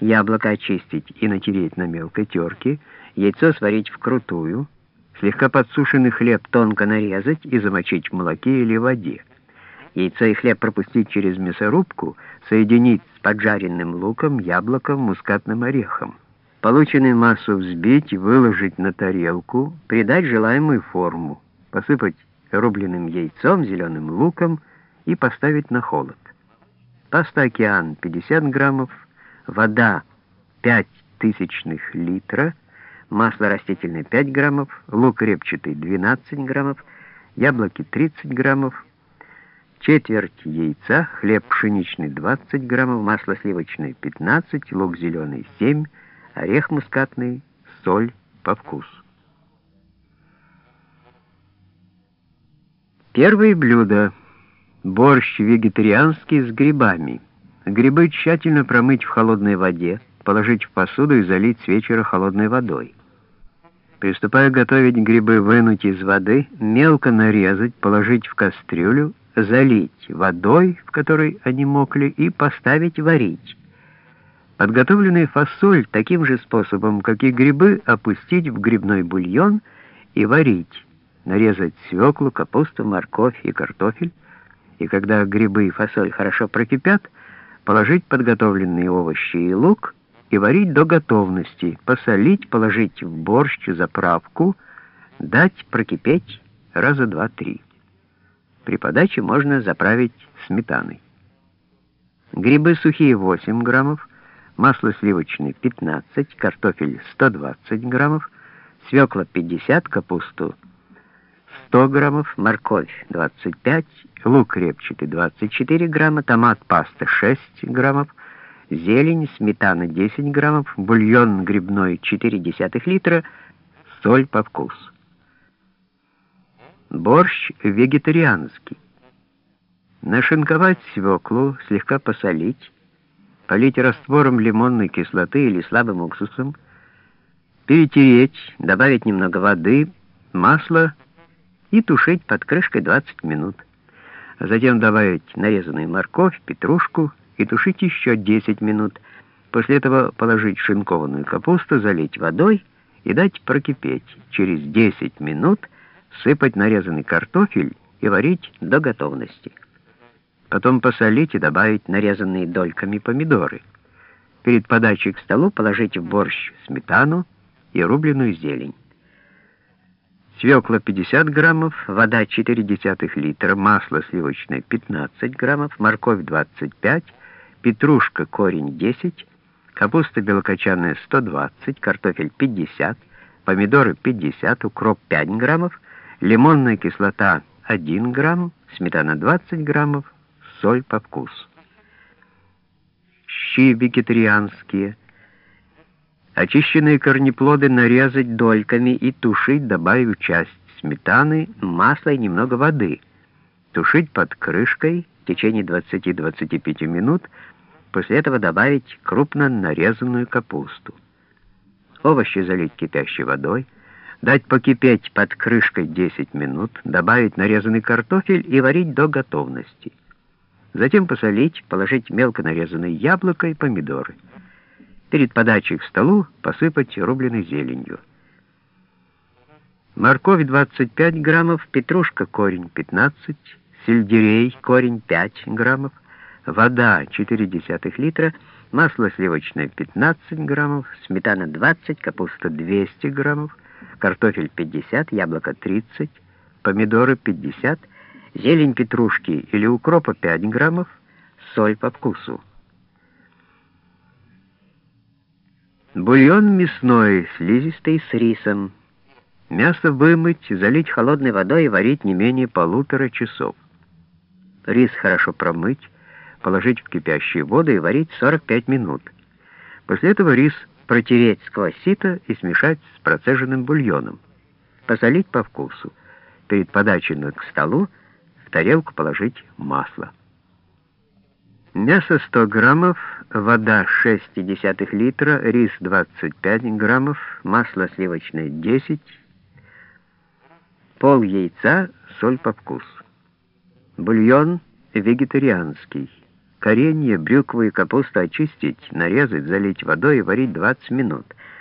яблоко очистить и натереть на мелкой терке, яйцо сварить вкрутую, слегка подсушенный хлеб тонко нарезать и замочить в молоке или воде. Яйцо и хлеб пропустить через мясорубку, соединить с поджаренным луком, яблоком, мускатным орехом. Полученную массу взбить, выложить на тарелку, придать желаемую форму, посыпать рубленым яйцом, зеленым луком и поставить на холод. Паста «Океан» 50 граммов, вода 5 тысячных литра, масло растительное 5 граммов, лук репчатый 12 граммов, яблоки 30 граммов, четверть яйца, хлеб пшеничный 20 граммов, масло сливочное 15, лук зеленый 7, орех мускатный, соль по вкусу. Первое блюдо. Борщ вегетарианский с грибами. Грибы тщательно промыть в холодной воде, положить в посуду и залить с вечера холодной водой. Приступая готовить грибы, вынуть из воды, мелко нарезать, положить в кастрюлю залить водой, в которой они мокли, и поставить варить. Подготовленную фасоль таким же способом, как и грибы, опустить в грибной бульон и варить. Нарезать свеклу, капусту, морковь и картофель, и когда грибы и фасоль хорошо прокипят, положить подготовленные овощи и лук и варить до готовности, посолить, положить в борщ заправку, дать прокипеть раза два-три. При подаче можно заправить сметаной. Грибы сухие 8 граммов, масло сливочное 15, картофель 120 граммов, свекла 50, капусту 100 граммов, морковь 25, лук репчатый 24 грамма, томат паста 6 граммов, зелень, сметана 10 граммов, бульон грибной 0,4 литра, соль по вкусу. Борщ вегетарианский. Нашинковать свеклу, слегка посолить, полить раствором лимонной кислоты или слабым уксусом, перетереть, добавить немного воды, масла и тушить под крышкой 20 минут. Затем добавить нарезанную морковь, петрушку и тушить еще 10 минут. После этого положить шинкованную капусту, залить водой и дать прокипеть. Через 10 минут сыпать нарезанный картофель и варить до готовности. Потом посолить и добавить нарезанные дольками помидоры. Перед подачей к столу положить в борщ сметану и рубленую зелень. Свекла 50 граммов, вода 0,4 литра, масло сливочное 15 граммов, морковь 25, петрушка корень 10, капуста белокочанная 120, картофель 50, помидоры 50, укроп 5 граммов, лимонная кислота 1 грамм, сметана 20 граммов, соль по вкусу. Щи вегетарианские. Очищенные корнеплоды нарезать дольками и тушить, добавив часть сметаны, масла и немного воды. Тушить под крышкой в течение 20-25 минут, после этого добавить крупно нарезанную капусту. Овощи залить кипящей водой, дать покипеть под крышкой 10 минут, добавить нарезанный картофель и варить до готовности. Затем посолить, положить мелко нарезанные яблоко и помидоры. Перед подачей к столу посыпать рубленой зеленью. Морковь 25 граммов, петрушка корень 15, сельдерей корень 5 граммов, вода 0,4 литра, масло сливочное 15 граммов, сметана 20, капуста 200 граммов, картофель 50, яблоко 30, помидоры 50, зелень петрушки или укропа 5 граммов, соль по вкусу. Бульон мясной, слизистый с рисом. Мясо вымыть, залить холодной водой и варить не менее полутора часов. Рис хорошо промыть, положить в кипящую воду и варить 45 минут. После этого рис протереть сквозь сито и смешать с процеженным бульоном. Посолить по вкусу. Перед подачей к столу в тарелку положить масло. Мясо 100 граммов, вода 6,1 литра, рис 25 граммов, масло сливочное 10, пол яйца, соль по вкусу. Бульон вегетарианский. Коренья, брюкву и капусту очистить, нарезать, залить водой и варить 20 минут.